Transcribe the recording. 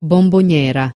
bomboniera.